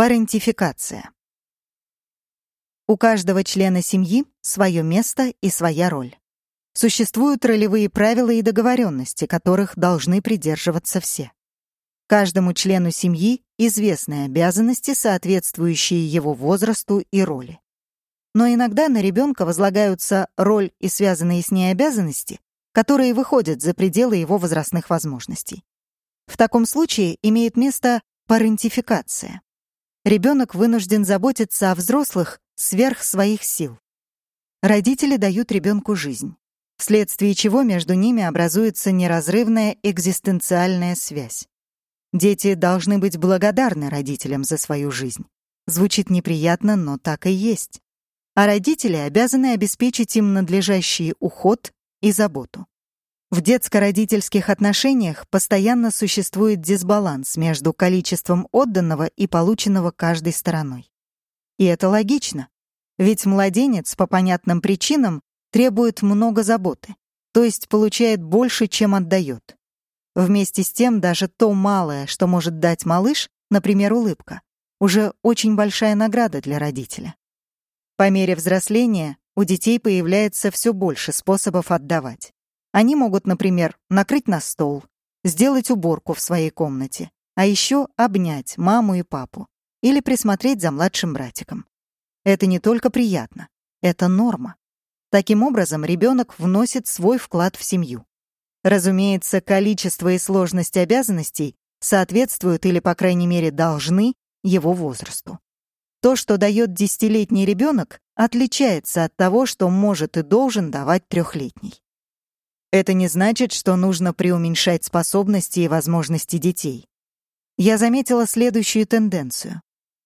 Парентификация. У каждого члена семьи свое место и своя роль. Существуют ролевые правила и договоренности, которых должны придерживаться все. Каждому члену семьи известны обязанности, соответствующие его возрасту и роли. Но иногда на ребенка возлагаются роль и связанные с ней обязанности, которые выходят за пределы его возрастных возможностей. В таком случае имеет место парентификация. Ребенок вынужден заботиться о взрослых сверх своих сил. Родители дают ребенку жизнь, вследствие чего между ними образуется неразрывная экзистенциальная связь. Дети должны быть благодарны родителям за свою жизнь. Звучит неприятно, но так и есть. А родители обязаны обеспечить им надлежащий уход и заботу. В детско-родительских отношениях постоянно существует дисбаланс между количеством отданного и полученного каждой стороной. И это логично, ведь младенец по понятным причинам требует много заботы, то есть получает больше, чем отдает. Вместе с тем даже то малое, что может дать малыш, например, улыбка, уже очень большая награда для родителя. По мере взросления у детей появляется все больше способов отдавать. Они могут, например, накрыть на стол, сделать уборку в своей комнате, а еще обнять маму и папу или присмотреть за младшим братиком. Это не только приятно, это норма. Таким образом, ребенок вносит свой вклад в семью. Разумеется, количество и сложность обязанностей соответствуют или, по крайней мере, должны его возрасту. То, что дает десятилетний ребенок, отличается от того, что может и должен давать трехлетний. Это не значит, что нужно преуменьшать способности и возможности детей. Я заметила следующую тенденцию.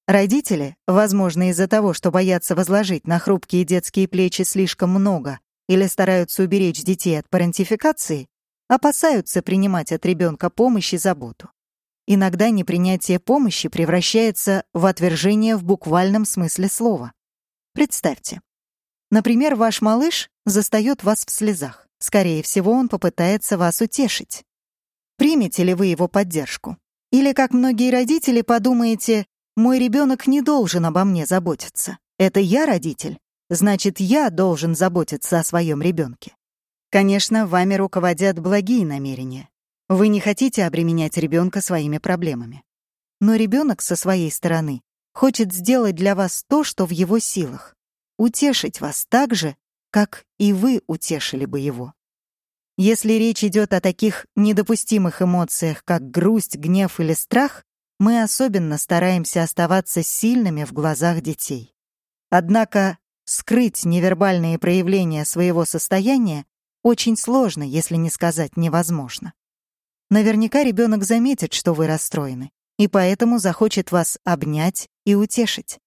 Родители, возможно, из-за того, что боятся возложить на хрупкие детские плечи слишком много или стараются уберечь детей от парентификации, опасаются принимать от ребенка помощь и заботу. Иногда непринятие помощи превращается в отвержение в буквальном смысле слова. Представьте. Например, ваш малыш застает вас в слезах. Скорее всего, он попытается вас утешить. Примете ли вы его поддержку? Или, как многие родители, подумаете, «Мой ребенок не должен обо мне заботиться. Это я родитель, значит, я должен заботиться о своем ребенке». Конечно, вами руководят благие намерения. Вы не хотите обременять ребенка своими проблемами. Но ребенок со своей стороны хочет сделать для вас то, что в его силах. Утешить вас так же, как и вы утешили бы его. Если речь идет о таких недопустимых эмоциях, как грусть, гнев или страх, мы особенно стараемся оставаться сильными в глазах детей. Однако скрыть невербальные проявления своего состояния очень сложно, если не сказать невозможно. Наверняка ребенок заметит, что вы расстроены, и поэтому захочет вас обнять и утешить.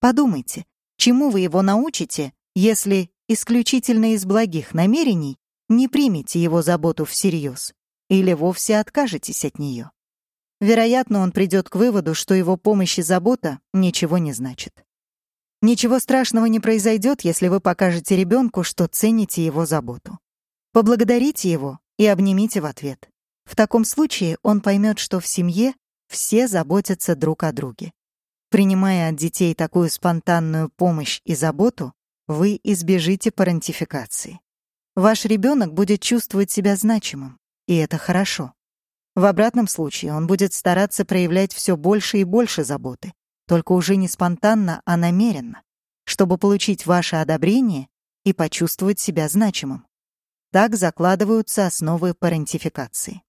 Подумайте, чему вы его научите, если исключительно из благих намерений не примете его заботу всерьез или вовсе откажетесь от нее. Вероятно, он придет к выводу, что его помощь и забота ничего не значит. Ничего страшного не произойдет, если вы покажете ребенку, что цените его заботу. Поблагодарите его и обнимите в ответ. В таком случае он поймет, что в семье все заботятся друг о друге. Принимая от детей такую спонтанную помощь и заботу, вы избежите парентификации. Ваш ребенок будет чувствовать себя значимым, и это хорошо. В обратном случае он будет стараться проявлять все больше и больше заботы, только уже не спонтанно, а намеренно, чтобы получить ваше одобрение и почувствовать себя значимым. Так закладываются основы парентификации.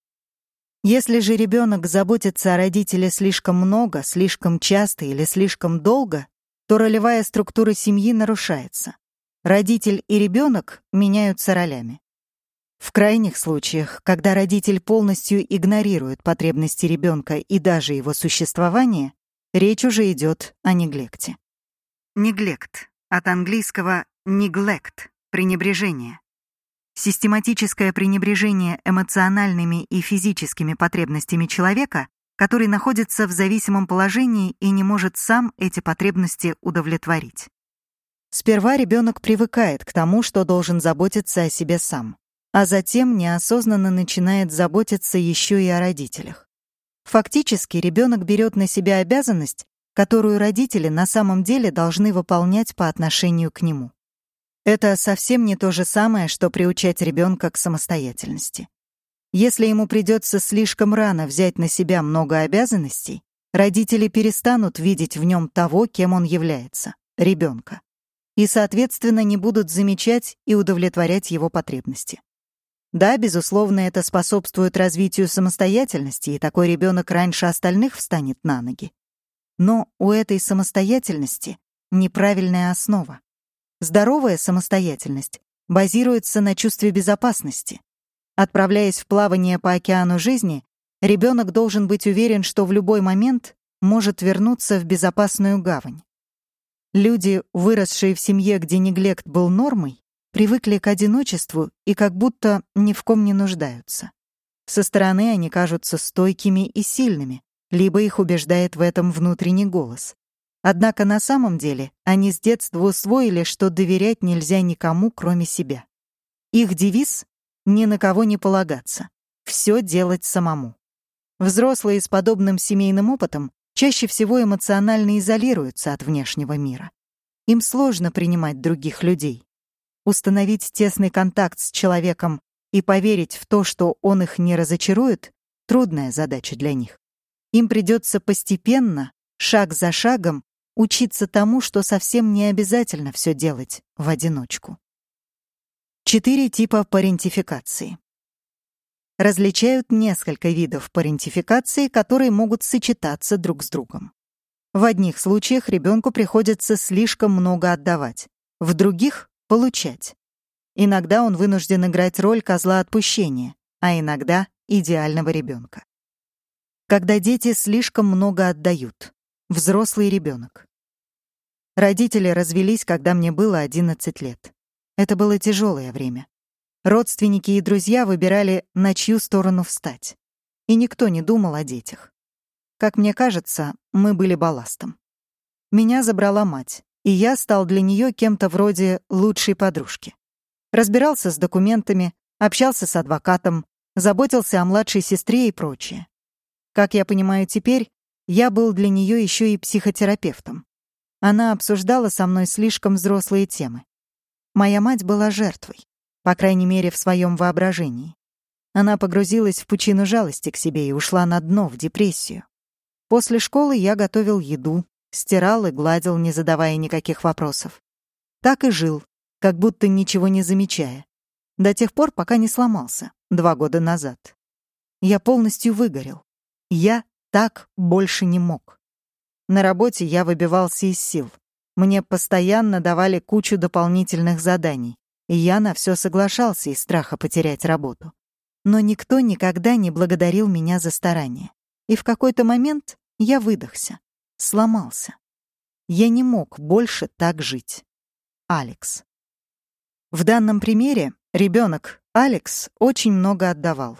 Если же ребенок заботится о родителе слишком много, слишком часто или слишком долго, то ролевая структура семьи нарушается. Родитель и ребенок меняются ролями. В крайних случаях, когда родитель полностью игнорирует потребности ребенка и даже его существование, речь уже идет о неглекте. Неглект от английского neglect — пренебрежение. Систематическое пренебрежение эмоциональными и физическими потребностями человека который находится в зависимом положении и не может сам эти потребности удовлетворить. Сперва ребенок привыкает к тому, что должен заботиться о себе сам, а затем неосознанно начинает заботиться еще и о родителях. Фактически ребенок берет на себя обязанность, которую родители на самом деле должны выполнять по отношению к нему. Это совсем не то же самое, что приучать ребенка к самостоятельности. Если ему придется слишком рано взять на себя много обязанностей, родители перестанут видеть в нем того, кем он является — ребенка, и, соответственно, не будут замечать и удовлетворять его потребности. Да, безусловно, это способствует развитию самостоятельности, и такой ребенок раньше остальных встанет на ноги. Но у этой самостоятельности неправильная основа. Здоровая самостоятельность базируется на чувстве безопасности. Отправляясь в плавание по океану жизни, ребенок должен быть уверен, что в любой момент может вернуться в безопасную гавань. Люди, выросшие в семье, где неглект был нормой, привыкли к одиночеству и как будто ни в ком не нуждаются. Со стороны они кажутся стойкими и сильными, либо их убеждает в этом внутренний голос. Однако на самом деле они с детства усвоили, что доверять нельзя никому, кроме себя. Их девиз — ни на кого не полагаться, все делать самому. Взрослые с подобным семейным опытом чаще всего эмоционально изолируются от внешнего мира. Им сложно принимать других людей. Установить тесный контакт с человеком и поверить в то, что он их не разочарует — трудная задача для них. Им придется постепенно, шаг за шагом, учиться тому, что совсем не обязательно все делать в одиночку. Четыре типа парентификации. Различают несколько видов парентификации, которые могут сочетаться друг с другом. В одних случаях ребенку приходится слишком много отдавать, в других — получать. Иногда он вынужден играть роль козла отпущения, а иногда — идеального ребенка когда дети слишком много отдают. Взрослый ребенок. Родители развелись, когда мне было 11 лет. Это было тяжелое время. Родственники и друзья выбирали, на чью сторону встать. И никто не думал о детях. Как мне кажется, мы были балластом. Меня забрала мать, и я стал для нее кем-то вроде лучшей подружки. Разбирался с документами, общался с адвокатом, заботился о младшей сестре и прочее. Как я понимаю теперь, я был для нее еще и психотерапевтом. Она обсуждала со мной слишком взрослые темы. Моя мать была жертвой, по крайней мере, в своем воображении. Она погрузилась в пучину жалости к себе и ушла на дно, в депрессию. После школы я готовил еду, стирал и гладил, не задавая никаких вопросов. Так и жил, как будто ничего не замечая. До тех пор, пока не сломался, два года назад. Я полностью выгорел. Я так больше не мог. На работе я выбивался из сил. Мне постоянно давали кучу дополнительных заданий, и я на все соглашался из страха потерять работу. Но никто никогда не благодарил меня за старание. И в какой-то момент я выдохся, сломался. Я не мог больше так жить. Алекс. В данном примере ребенок Алекс очень много отдавал.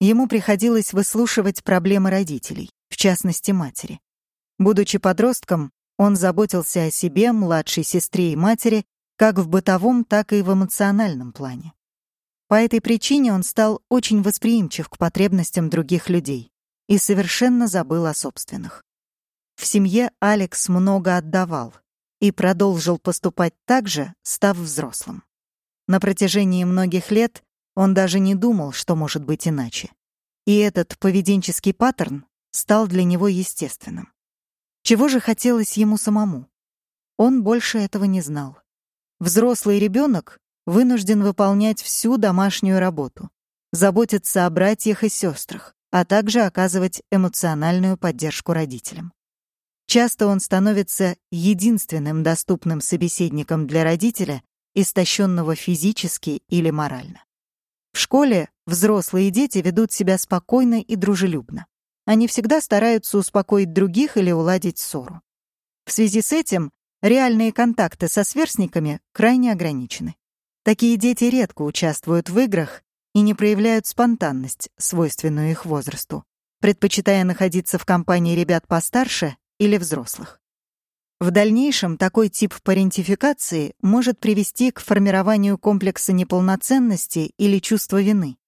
Ему приходилось выслушивать проблемы родителей, в частности матери. Будучи подростком, он заботился о себе, младшей сестре и матери, как в бытовом, так и в эмоциональном плане. По этой причине он стал очень восприимчив к потребностям других людей и совершенно забыл о собственных. В семье Алекс много отдавал и продолжил поступать так же, став взрослым. На протяжении многих лет он даже не думал, что может быть иначе. И этот поведенческий паттерн стал для него естественным. Чего же хотелось ему самому? Он больше этого не знал. Взрослый ребенок вынужден выполнять всю домашнюю работу, заботиться о братьях и сестрах, а также оказывать эмоциональную поддержку родителям. Часто он становится единственным доступным собеседником для родителя, истощенного физически или морально. В школе взрослые дети ведут себя спокойно и дружелюбно. Они всегда стараются успокоить других или уладить ссору. В связи с этим реальные контакты со сверстниками крайне ограничены. Такие дети редко участвуют в играх и не проявляют спонтанность, свойственную их возрасту, предпочитая находиться в компании ребят постарше или взрослых. В дальнейшем такой тип парентификации может привести к формированию комплекса неполноценности или чувства вины,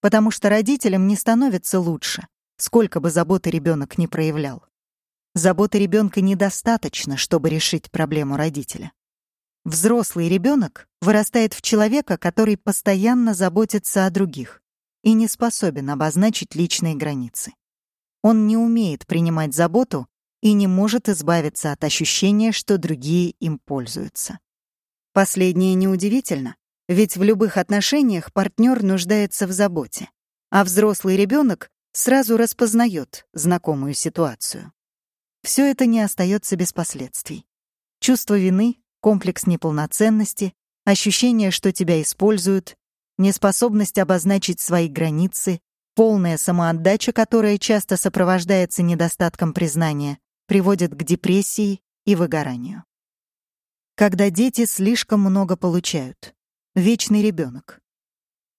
потому что родителям не становится лучше, сколько бы заботы ребенок не проявлял. Заботы ребенка недостаточно, чтобы решить проблему родителя. Взрослый ребенок вырастает в человека, который постоянно заботится о других и не способен обозначить личные границы. Он не умеет принимать заботу и не может избавиться от ощущения, что другие им пользуются. Последнее неудивительно, ведь в любых отношениях партнер нуждается в заботе, а взрослый ребенок сразу распознает знакомую ситуацию. Все это не остается без последствий. Чувство вины, комплекс неполноценности, ощущение, что тебя используют, неспособность обозначить свои границы, полная самоотдача, которая часто сопровождается недостатком признания, приводит к депрессии и выгоранию. Когда дети слишком много получают. Вечный ребенок.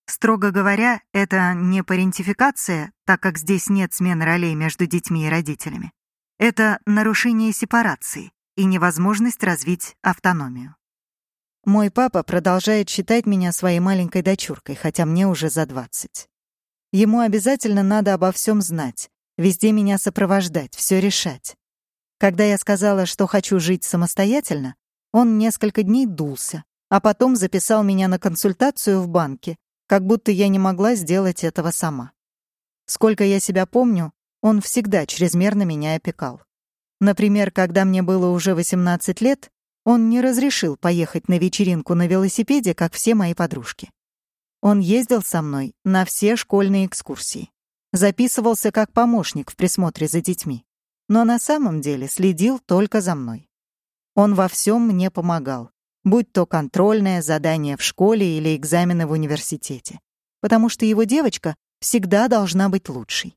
Строго говоря, это не парентификация, так как здесь нет смены ролей между детьми и родителями. Это нарушение сепарации и невозможность развить автономию. Мой папа продолжает считать меня своей маленькой дочуркой, хотя мне уже за 20. Ему обязательно надо обо всем знать, везде меня сопровождать, все решать. Когда я сказала, что хочу жить самостоятельно, он несколько дней дулся, а потом записал меня на консультацию в банке, как будто я не могла сделать этого сама. Сколько я себя помню, он всегда чрезмерно меня опекал. Например, когда мне было уже 18 лет, он не разрешил поехать на вечеринку на велосипеде, как все мои подружки. Он ездил со мной на все школьные экскурсии. Записывался как помощник в присмотре за детьми но на самом деле следил только за мной. Он во всем мне помогал, будь то контрольное задание в школе или экзамены в университете, потому что его девочка всегда должна быть лучшей.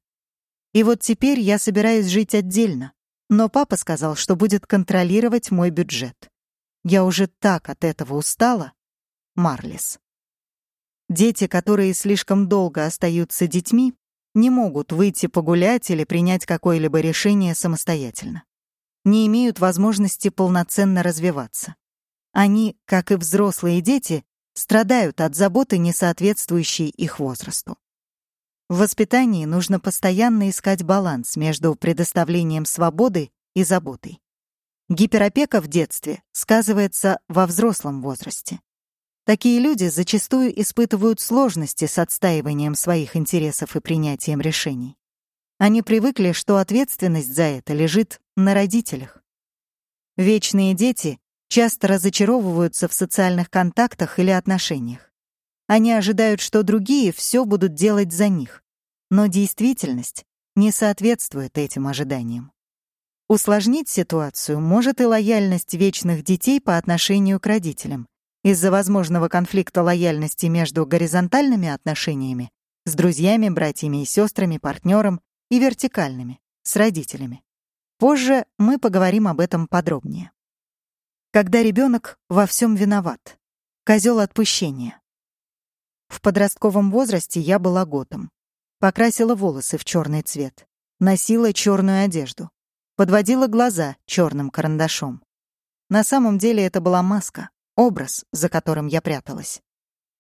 И вот теперь я собираюсь жить отдельно, но папа сказал, что будет контролировать мой бюджет. Я уже так от этого устала. Марлис. Дети, которые слишком долго остаются детьми, не могут выйти погулять или принять какое-либо решение самостоятельно. Не имеют возможности полноценно развиваться. Они, как и взрослые дети, страдают от заботы, не соответствующей их возрасту. В воспитании нужно постоянно искать баланс между предоставлением свободы и заботой. Гиперопека в детстве сказывается во взрослом возрасте. Такие люди зачастую испытывают сложности с отстаиванием своих интересов и принятием решений. Они привыкли, что ответственность за это лежит на родителях. Вечные дети часто разочаровываются в социальных контактах или отношениях. Они ожидают, что другие все будут делать за них, но действительность не соответствует этим ожиданиям. Усложнить ситуацию может и лояльность вечных детей по отношению к родителям, из-за возможного конфликта лояльности между горизонтальными отношениями с друзьями, братьями и сестрами, партнером и вертикальными с родителями. Позже мы поговорим об этом подробнее. Когда ребенок во всем виноват. Козел отпущения. В подростковом возрасте я была готом. Покрасила волосы в черный цвет. Носила черную одежду. Подводила глаза черным карандашом. На самом деле это была маска, образ, за которым я пряталась.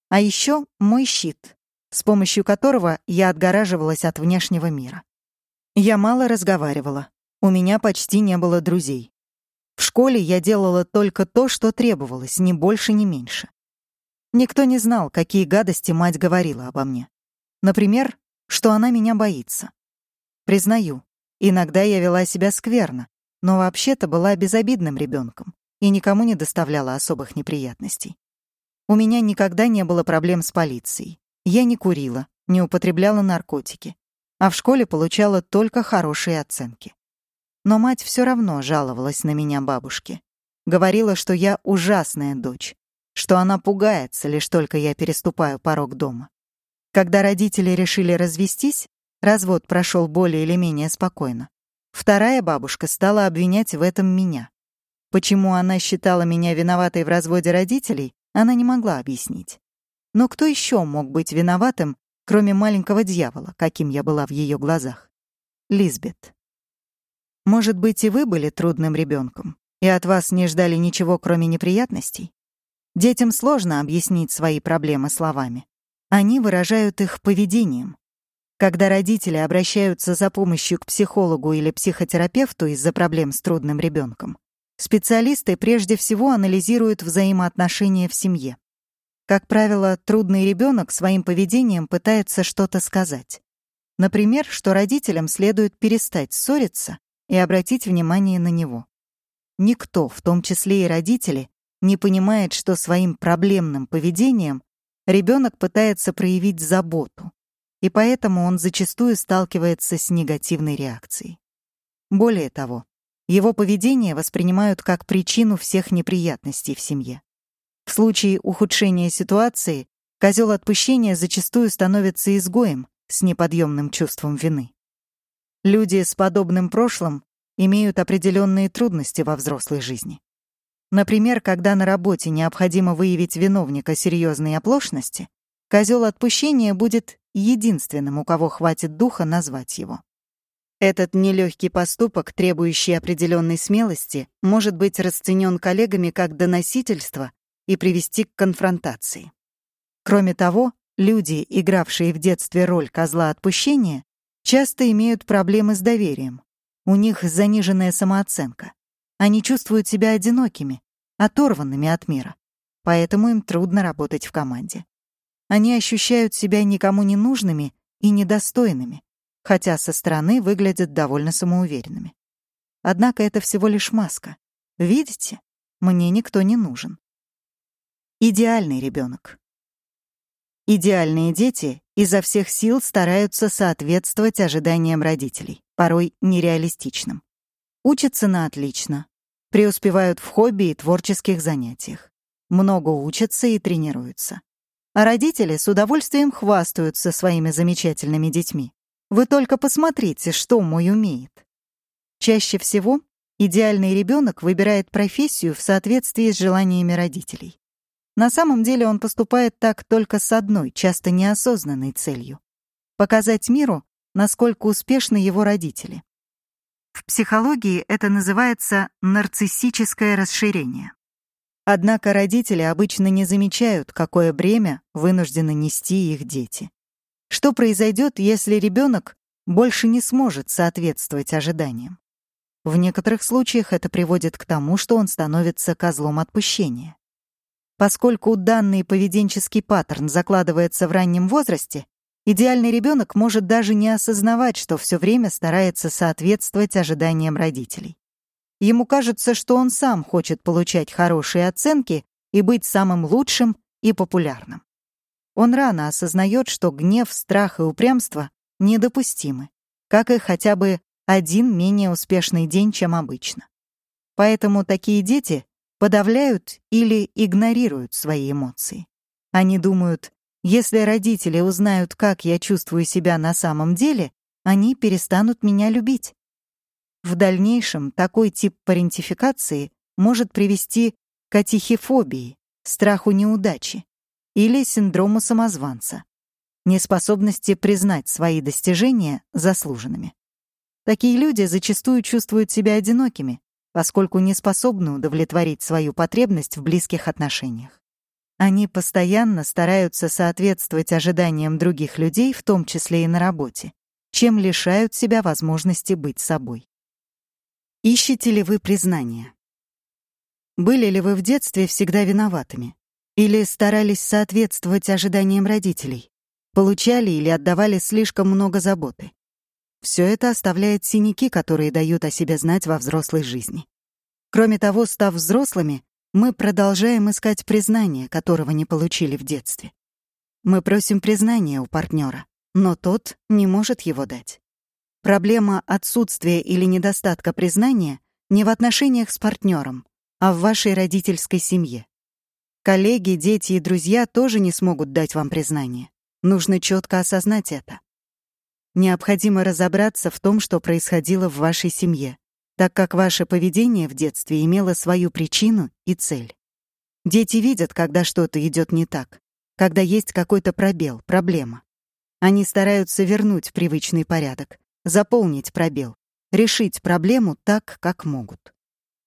А еще мой щит, с помощью которого я отгораживалась от внешнего мира. Я мало разговаривала, у меня почти не было друзей. В школе я делала только то, что требовалось, ни больше, ни меньше. Никто не знал, какие гадости мать говорила обо мне. Например, что она меня боится. Признаю, иногда я вела себя скверно, но вообще-то была безобидным ребенком и никому не доставляла особых неприятностей. У меня никогда не было проблем с полицией. Я не курила, не употребляла наркотики, а в школе получала только хорошие оценки. Но мать все равно жаловалась на меня бабушке. Говорила, что я ужасная дочь, что она пугается, лишь только я переступаю порог дома. Когда родители решили развестись, развод прошел более или менее спокойно. Вторая бабушка стала обвинять в этом меня. Почему она считала меня виноватой в разводе родителей, она не могла объяснить. Но кто еще мог быть виноватым, кроме маленького дьявола, каким я была в ее глазах? Лизбет. Может быть, и вы были трудным ребенком, и от вас не ждали ничего, кроме неприятностей? Детям сложно объяснить свои проблемы словами. Они выражают их поведением. Когда родители обращаются за помощью к психологу или психотерапевту из-за проблем с трудным ребенком, специалисты прежде всего анализируют взаимоотношения в семье. Как правило, трудный ребенок своим поведением пытается что-то сказать. Например, что родителям следует перестать ссориться и обратить внимание на него. Никто, в том числе и родители, не понимает, что своим проблемным поведением ребенок пытается проявить заботу, и поэтому он зачастую сталкивается с негативной реакцией. Более того, его поведение воспринимают как причину всех неприятностей в семье. В случае ухудшения ситуации козел отпущения зачастую становится изгоем с неподъемным чувством вины. Люди с подобным прошлым имеют определенные трудности во взрослой жизни. Например, когда на работе необходимо выявить виновника серьезной оплошности, козел отпущения будет единственным, у кого хватит духа назвать его. Этот нелегкий поступок, требующий определенной смелости, может быть расценен коллегами как доносительство и привести к конфронтации. Кроме того, люди, игравшие в детстве роль козла отпущения, часто имеют проблемы с доверием. У них заниженная самооценка. Они чувствуют себя одинокими, оторванными от мира. Поэтому им трудно работать в команде. Они ощущают себя никому не нужными и недостойными, хотя со стороны выглядят довольно самоуверенными. Однако это всего лишь маска. Видите? Мне никто не нужен. Идеальный ребенок. Идеальные дети изо всех сил стараются соответствовать ожиданиям родителей, порой нереалистичным. Учатся на отлично, преуспевают в хобби и творческих занятиях. Много учатся и тренируются. А родители с удовольствием хвастаются своими замечательными детьми. Вы только посмотрите, что мой умеет. Чаще всего идеальный ребенок выбирает профессию в соответствии с желаниями родителей. На самом деле он поступает так только с одной, часто неосознанной целью — показать миру, насколько успешны его родители. В психологии это называется нарциссическое расширение. Однако родители обычно не замечают, какое бремя вынуждены нести их дети. Что произойдет, если ребенок больше не сможет соответствовать ожиданиям? В некоторых случаях это приводит к тому, что он становится козлом отпущения. Поскольку данный поведенческий паттерн закладывается в раннем возрасте, Идеальный ребенок может даже не осознавать, что все время старается соответствовать ожиданиям родителей. Ему кажется, что он сам хочет получать хорошие оценки и быть самым лучшим и популярным. Он рано осознает, что гнев, страх и упрямство недопустимы, как и хотя бы один менее успешный день, чем обычно. Поэтому такие дети подавляют или игнорируют свои эмоции. Они думают, если родители узнают, как я чувствую себя на самом деле, они перестанут меня любить. В дальнейшем такой тип парентификации может привести к атихифобии, страху неудачи или синдрому самозванца, неспособности признать свои достижения заслуженными. Такие люди зачастую чувствуют себя одинокими, поскольку не способны удовлетворить свою потребность в близких отношениях. Они постоянно стараются соответствовать ожиданиям других людей, в том числе и на работе, чем лишают себя возможности быть собой. Ищете ли вы признания? Были ли вы в детстве всегда виноватыми? Или старались соответствовать ожиданиям родителей? Получали или отдавали слишком много заботы? Все это оставляет синяки, которые дают о себе знать во взрослой жизни. Кроме того, став взрослыми, мы продолжаем искать признание, которого не получили в детстве. Мы просим признания у партнера, но тот не может его дать. Проблема отсутствия или недостатка признания не в отношениях с партнером, а в вашей родительской семье. Коллеги, дети и друзья тоже не смогут дать вам признание. Нужно четко осознать это. Необходимо разобраться в том, что происходило в вашей семье, так как ваше поведение в детстве имело свою причину и цель. Дети видят, когда что-то идет не так, когда есть какой-то пробел, проблема. Они стараются вернуть привычный порядок, заполнить пробел, решить проблему так, как могут.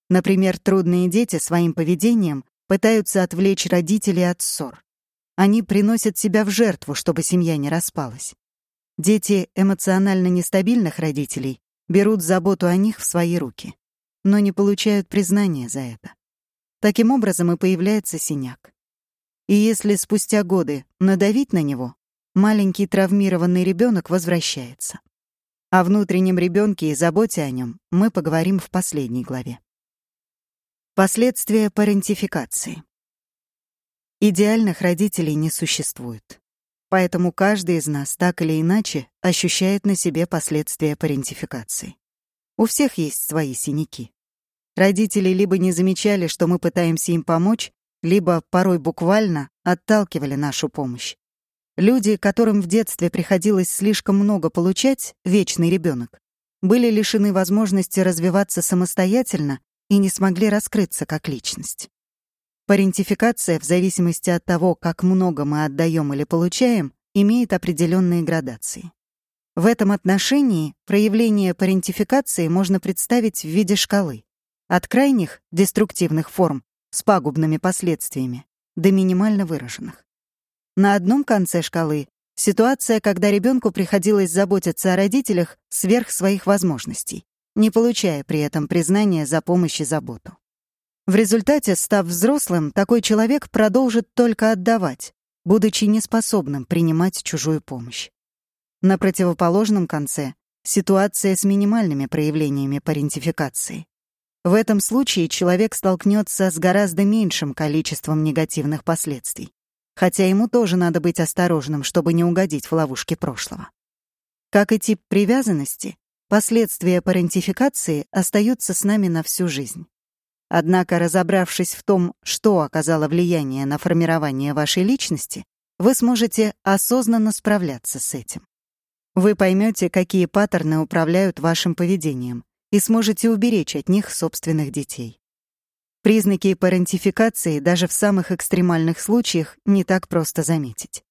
Например, трудные дети своим поведением пытаются отвлечь родителей от ссор. Они приносят себя в жертву, чтобы семья не распалась. Дети эмоционально нестабильных родителей берут заботу о них в свои руки, но не получают признания за это. Таким образом и появляется синяк. И если спустя годы надавить на него, маленький травмированный ребенок возвращается. О внутреннем ребенке и заботе о нем мы поговорим в последней главе. Последствия парентификации. Идеальных родителей не существует. Поэтому каждый из нас так или иначе ощущает на себе последствия парентификации. У всех есть свои синяки. Родители либо не замечали, что мы пытаемся им помочь, либо порой буквально отталкивали нашу помощь. Люди, которым в детстве приходилось слишком много получать, вечный ребенок, были лишены возможности развиваться самостоятельно и не смогли раскрыться как личность. Парентификация, в зависимости от того, как много мы отдаем или получаем, имеет определенные градации. В этом отношении проявление парентификации можно представить в виде шкалы. От крайних, деструктивных форм с пагубными последствиями до минимально выраженных. На одном конце шкалы — ситуация, когда ребенку приходилось заботиться о родителях сверх своих возможностей, не получая при этом признания за помощь и заботу. В результате, став взрослым, такой человек продолжит только отдавать, будучи неспособным принимать чужую помощь. На противоположном конце — ситуация с минимальными проявлениями парентификации. В этом случае человек столкнется с гораздо меньшим количеством негативных последствий. Хотя ему тоже надо быть осторожным, чтобы не угодить в ловушки прошлого. Как и тип привязанности, последствия парентификации остаются с нами на всю жизнь. Однако, разобравшись в том, что оказало влияние на формирование вашей личности, вы сможете осознанно справляться с этим. Вы поймете, какие паттерны управляют вашим поведением, и сможете уберечь от них собственных детей. Признаки парентификации даже в самых экстремальных случаях не так просто заметить.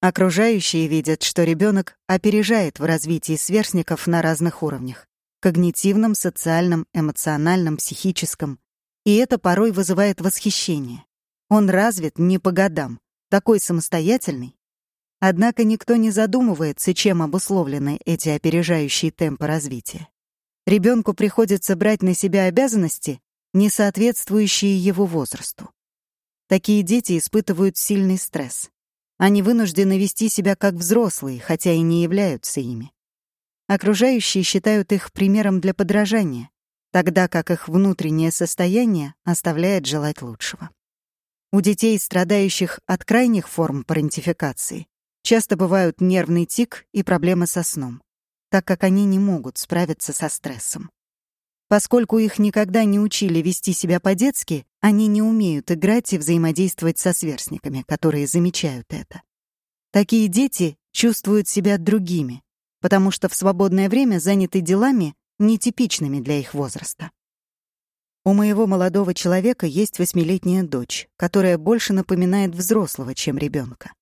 Окружающие видят, что ребенок опережает в развитии сверстников на разных уровнях — когнитивном, социальном, эмоциональном, психическом. И это порой вызывает восхищение. Он развит не по годам, такой самостоятельный. Однако никто не задумывается, чем обусловлены эти опережающие темпы развития. Ребенку приходится брать на себя обязанности, не соответствующие его возрасту. Такие дети испытывают сильный стресс. Они вынуждены вести себя как взрослые, хотя и не являются ими. Окружающие считают их примером для подражания, тогда как их внутреннее состояние оставляет желать лучшего. У детей, страдающих от крайних форм парентификации, часто бывают нервный тик и проблемы со сном так как они не могут справиться со стрессом. Поскольку их никогда не учили вести себя по-детски, они не умеют играть и взаимодействовать со сверстниками, которые замечают это. Такие дети чувствуют себя другими, потому что в свободное время заняты делами, нетипичными для их возраста. У моего молодого человека есть восьмилетняя дочь, которая больше напоминает взрослого, чем ребенка.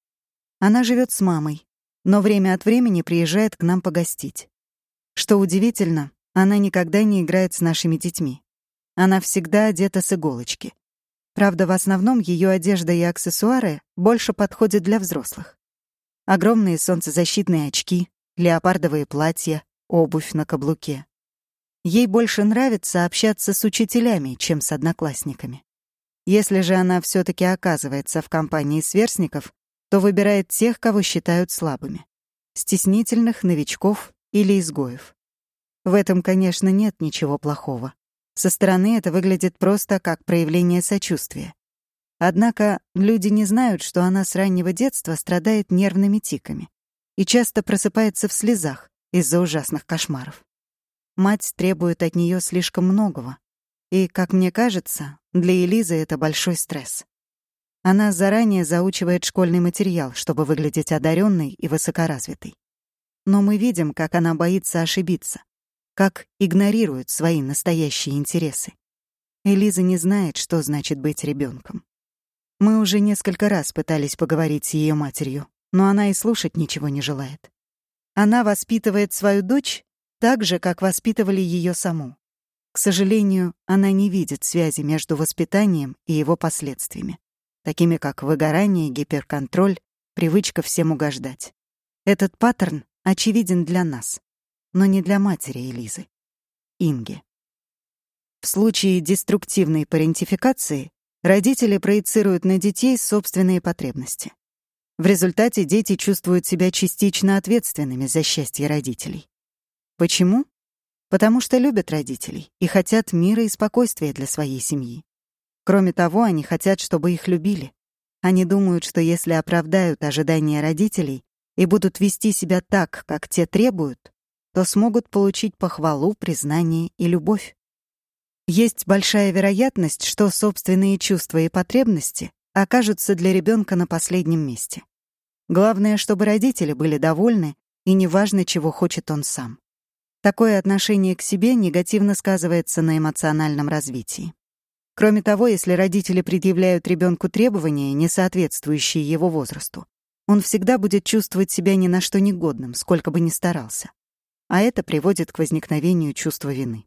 Она живет с мамой, но время от времени приезжает к нам погостить. Что удивительно, она никогда не играет с нашими детьми. Она всегда одета с иголочки. Правда, в основном ее одежда и аксессуары больше подходят для взрослых. Огромные солнцезащитные очки, леопардовые платья, обувь на каблуке. Ей больше нравится общаться с учителями, чем с одноклассниками. Если же она все таки оказывается в компании сверстников, то выбирает тех, кого считают слабыми. Стеснительных, новичков или изгоев. В этом, конечно, нет ничего плохого. Со стороны это выглядит просто как проявление сочувствия. Однако люди не знают, что она с раннего детства страдает нервными тиками и часто просыпается в слезах из-за ужасных кошмаров. Мать требует от нее слишком многого, и, как мне кажется, для Элизы это большой стресс. Она заранее заучивает школьный материал, чтобы выглядеть одаренной и высокоразвитой. Но мы видим, как она боится ошибиться, как игнорирует свои настоящие интересы. Элиза не знает, что значит быть ребенком. Мы уже несколько раз пытались поговорить с ее матерью, но она и слушать ничего не желает. Она воспитывает свою дочь так же, как воспитывали ее саму. К сожалению, она не видит связи между воспитанием и его последствиями такими как выгорание, гиперконтроль, привычка всем угождать. Этот паттерн очевиден для нас, но не для матери Элизы, Инги. В случае деструктивной парентификации родители проецируют на детей собственные потребности. В результате дети чувствуют себя частично ответственными за счастье родителей. Почему? Потому что любят родителей и хотят мира и спокойствия для своей семьи. Кроме того, они хотят, чтобы их любили. Они думают, что если оправдают ожидания родителей и будут вести себя так, как те требуют, то смогут получить похвалу, признание и любовь. Есть большая вероятность, что собственные чувства и потребности окажутся для ребенка на последнем месте. Главное, чтобы родители были довольны, и неважно, чего хочет он сам. Такое отношение к себе негативно сказывается на эмоциональном развитии. Кроме того, если родители предъявляют ребенку требования, не соответствующие его возрасту, он всегда будет чувствовать себя ни на что негодным, сколько бы ни старался. А это приводит к возникновению чувства вины.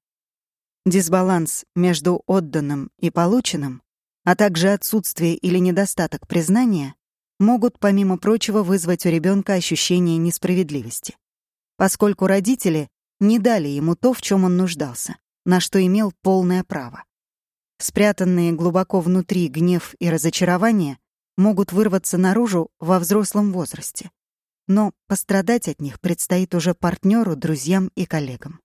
Дисбаланс между отданным и полученным, а также отсутствие или недостаток признания могут, помимо прочего, вызвать у ребенка ощущение несправедливости, поскольку родители не дали ему то, в чем он нуждался, на что имел полное право. Спрятанные глубоко внутри гнев и разочарование могут вырваться наружу во взрослом возрасте, но пострадать от них предстоит уже партнеру, друзьям и коллегам.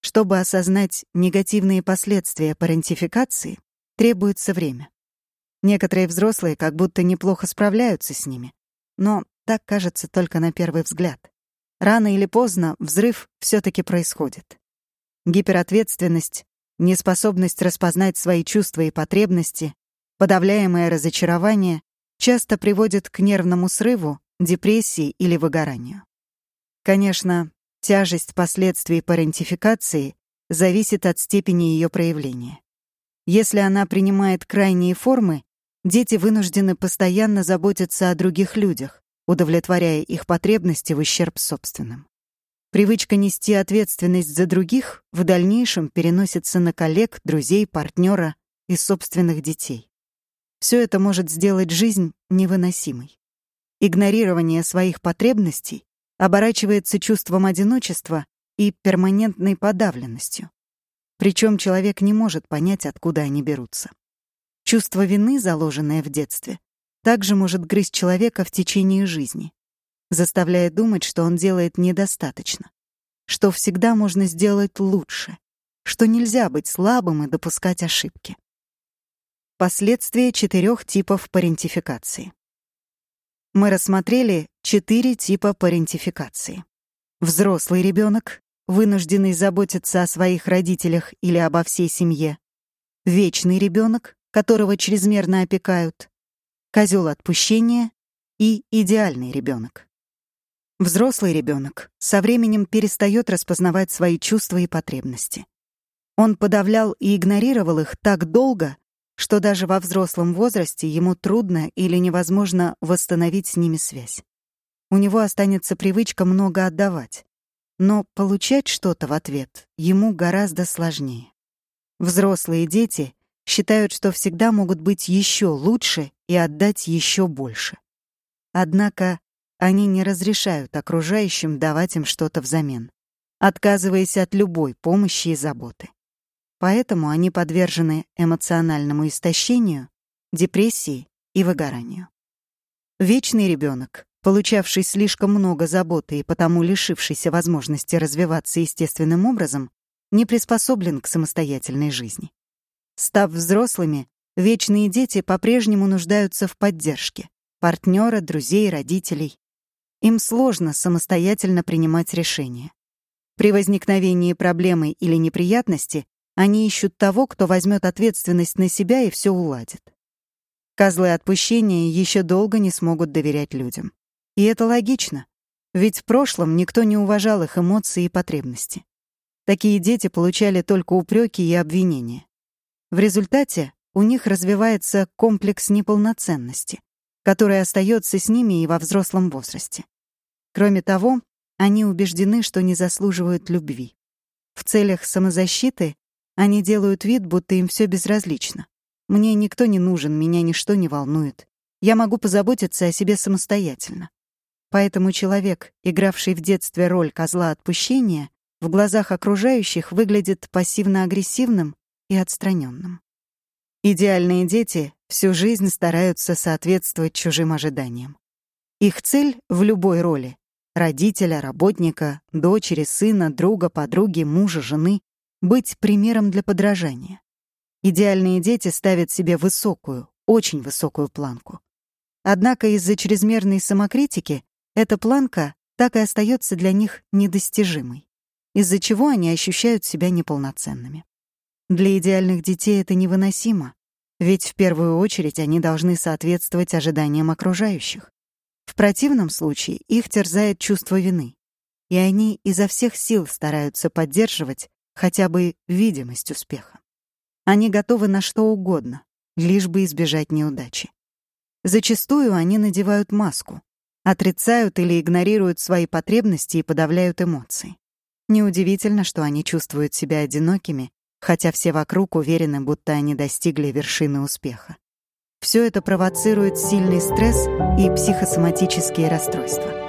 Чтобы осознать негативные последствия парентификации, требуется время. Некоторые взрослые как будто неплохо справляются с ними, но так кажется только на первый взгляд. Рано или поздно взрыв все таки происходит. Гиперответственность, неспособность распознать свои чувства и потребности, подавляемое разочарование часто приводят к нервному срыву, депрессии или выгоранию. Конечно, Тяжесть последствий парентификации зависит от степени ее проявления. Если она принимает крайние формы, дети вынуждены постоянно заботиться о других людях, удовлетворяя их потребности в ущерб собственным. Привычка нести ответственность за других в дальнейшем переносится на коллег, друзей, партнера и собственных детей. Все это может сделать жизнь невыносимой. Игнорирование своих потребностей оборачивается чувством одиночества и перманентной подавленностью. Причем человек не может понять, откуда они берутся. Чувство вины, заложенное в детстве, также может грызть человека в течение жизни, заставляя думать, что он делает недостаточно, что всегда можно сделать лучше, что нельзя быть слабым и допускать ошибки. Последствия четырех типов парентификации мы рассмотрели четыре типа парентификации. Взрослый ребенок, вынужденный заботиться о своих родителях или обо всей семье. Вечный ребенок, которого чрезмерно опекают. Козел отпущения и идеальный ребенок. Взрослый ребенок со временем перестает распознавать свои чувства и потребности. Он подавлял и игнорировал их так долго, что даже во взрослом возрасте ему трудно или невозможно восстановить с ними связь. У него останется привычка много отдавать, но получать что-то в ответ ему гораздо сложнее. Взрослые дети считают, что всегда могут быть еще лучше и отдать еще больше. Однако они не разрешают окружающим давать им что-то взамен, отказываясь от любой помощи и заботы. Поэтому они подвержены эмоциональному истощению, депрессии и выгоранию. Вечный ребенок, получавший слишком много заботы и потому лишившийся возможности развиваться естественным образом, не приспособлен к самостоятельной жизни. Став взрослыми, вечные дети по-прежнему нуждаются в поддержке партнера, друзей, родителей. Им сложно самостоятельно принимать решения. При возникновении проблемы или неприятности они ищут того, кто возьмет ответственность на себя и все уладит. Козлы отпущения еще долго не смогут доверять людям. И это логично, ведь в прошлом никто не уважал их эмоции и потребности. Такие дети получали только упреки и обвинения. В результате у них развивается комплекс неполноценности, который остается с ними и во взрослом возрасте. Кроме того, они убеждены, что не заслуживают любви. В целях самозащиты они делают вид, будто им все безразлично. Мне никто не нужен, меня ничто не волнует. Я могу позаботиться о себе самостоятельно. Поэтому человек, игравший в детстве роль козла отпущения, в глазах окружающих выглядит пассивно-агрессивным и отстраненным. Идеальные дети всю жизнь стараются соответствовать чужим ожиданиям. Их цель в любой роли — родителя, работника, дочери, сына, друга, подруги, мужа, жены — быть примером для подражания. Идеальные дети ставят себе высокую, очень высокую планку. Однако из-за чрезмерной самокритики эта планка так и остается для них недостижимой, из-за чего они ощущают себя неполноценными. Для идеальных детей это невыносимо, ведь в первую очередь они должны соответствовать ожиданиям окружающих. В противном случае их терзает чувство вины, и они изо всех сил стараются поддерживать хотя бы видимость успеха. Они готовы на что угодно, лишь бы избежать неудачи. Зачастую они надевают маску, отрицают или игнорируют свои потребности и подавляют эмоции. Неудивительно, что они чувствуют себя одинокими, хотя все вокруг уверены, будто они достигли вершины успеха. Все это провоцирует сильный стресс и психосоматические расстройства.